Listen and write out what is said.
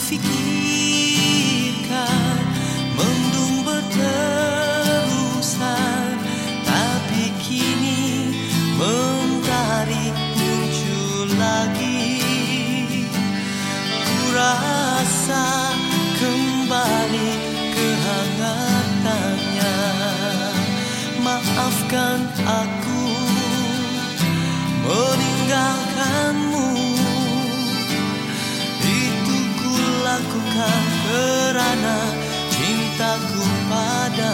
fikirkan Mendung berterusan Tapi kini mentari muncul lagi. Ku rasa kembali kehangatannya. Maafkan aku meninggalkanmu Kerana cintaku padamu